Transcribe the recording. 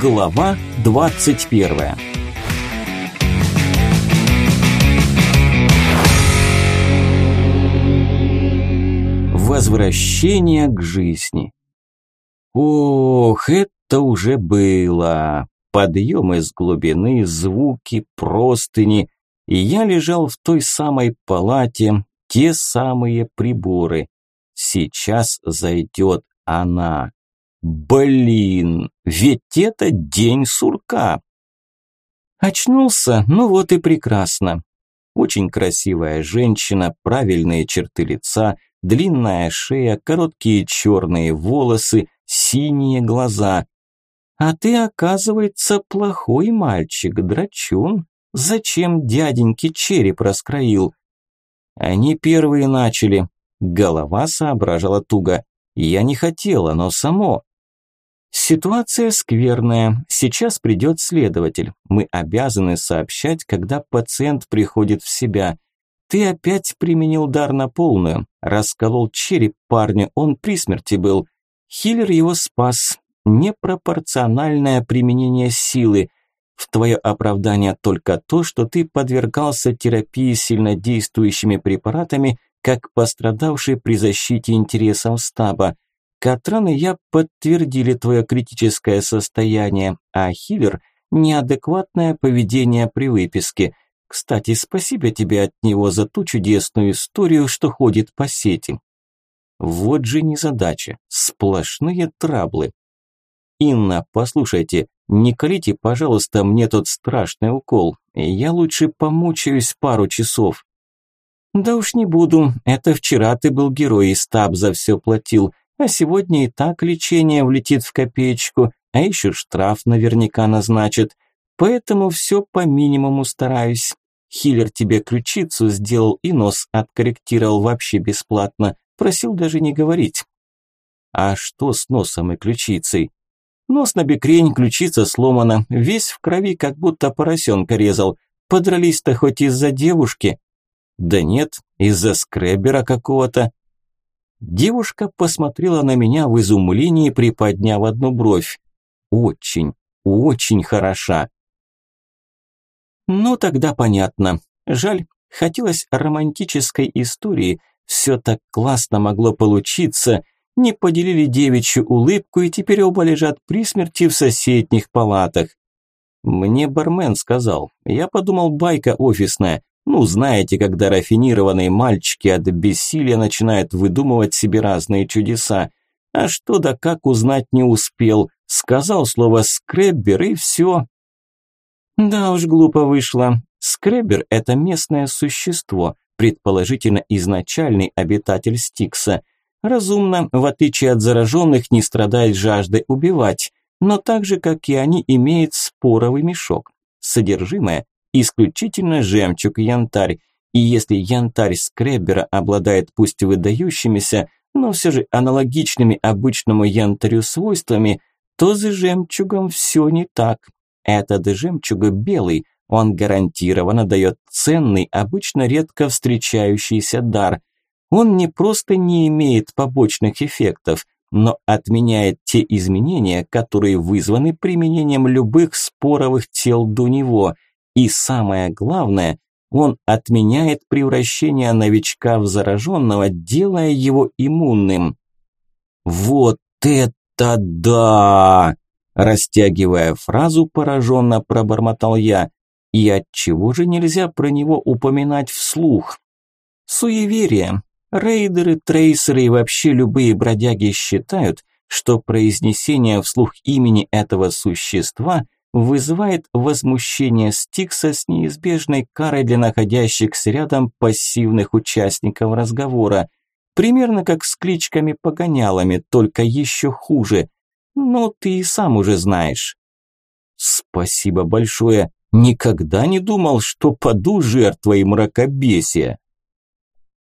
Глава 21 Возвращение к жизни Ох, это уже было. Подъем из глубины, звуки, простыни. И я лежал в той самой палате, те самые приборы. Сейчас зайдет она. Блин, ведь это день сурка. Очнулся, ну вот и прекрасно. Очень красивая женщина, правильные черты лица, длинная шея, короткие черные волосы, синие глаза. А ты, оказывается, плохой мальчик, драчун. Зачем дяденьке череп раскроил? Они первые начали. Голова соображала туго. Я не хотела, но само. Ситуация скверная. Сейчас придет следователь. Мы обязаны сообщать, когда пациент приходит в себя. Ты опять применил дар на полную. Расколол череп парню, он при смерти был. Хиллер его спас. Непропорциональное применение силы. В твое оправдание только то, что ты подвергался терапии сильнодействующими препаратами, как пострадавший при защите интересов стаба. Катран и я подтвердили твое критическое состояние, а Хиллер – неадекватное поведение при выписке. Кстати, спасибо тебе от него за ту чудесную историю, что ходит по сети. Вот же незадача, сплошные траблы. Инна, послушайте, не колите, пожалуйста, мне тот страшный укол. Я лучше помучаюсь пару часов. Да уж не буду, это вчера ты был герой и стаб за все платил. А сегодня и так лечение влетит в копеечку, а еще штраф наверняка назначат. Поэтому все по минимуму стараюсь. Хиллер тебе ключицу сделал и нос откорректировал вообще бесплатно. Просил даже не говорить. А что с носом и ключицей? Нос на бекрень, ключица сломана, весь в крови, как будто поросенка резал. Подрались-то хоть из-за девушки? Да нет, из-за скребера какого-то. Девушка посмотрела на меня в изумлении, приподняв одну бровь. Очень, очень хороша. Ну тогда понятно. Жаль, хотелось романтической истории. Все так классно могло получиться. Не поделили девичью улыбку и теперь оба лежат при смерти в соседних палатах. Мне бармен сказал. Я подумал, байка офисная. Ну, знаете, когда рафинированные мальчики от бессилия начинают выдумывать себе разные чудеса. А что да как узнать не успел. Сказал слово «скреббер» и все. Да уж, глупо вышло. Скреббер – это местное существо, предположительно изначальный обитатель Стикса. Разумно, в отличие от зараженных, не страдает жаждой убивать, но так же, как и они, имеет споровый мешок. Содержимое исключительно жемчуг и янтарь. И если янтарь скреббера обладает пусть выдающимися, но все же аналогичными обычному янтарю свойствами, то с жемчугом все не так. Этот жемчуг белый, он гарантированно дает ценный, обычно редко встречающийся дар. Он не просто не имеет побочных эффектов, но отменяет те изменения, которые вызваны применением любых споровых тел до него – и самое главное, он отменяет превращение новичка в зараженного, делая его иммунным. Вот это да! Растягивая фразу, пораженно пробормотал я. И от чего же нельзя про него упоминать вслух? Суеверие. Рейдеры, трейсеры и вообще любые бродяги считают, что произнесение вслух имени этого существа вызывает возмущение Стикса с неизбежной карой для находящихся рядом пассивных участников разговора. Примерно как с кличками-погонялами, только еще хуже. Ну, ты и сам уже знаешь. Спасибо большое. Никогда не думал, что паду жертвой мракобесия.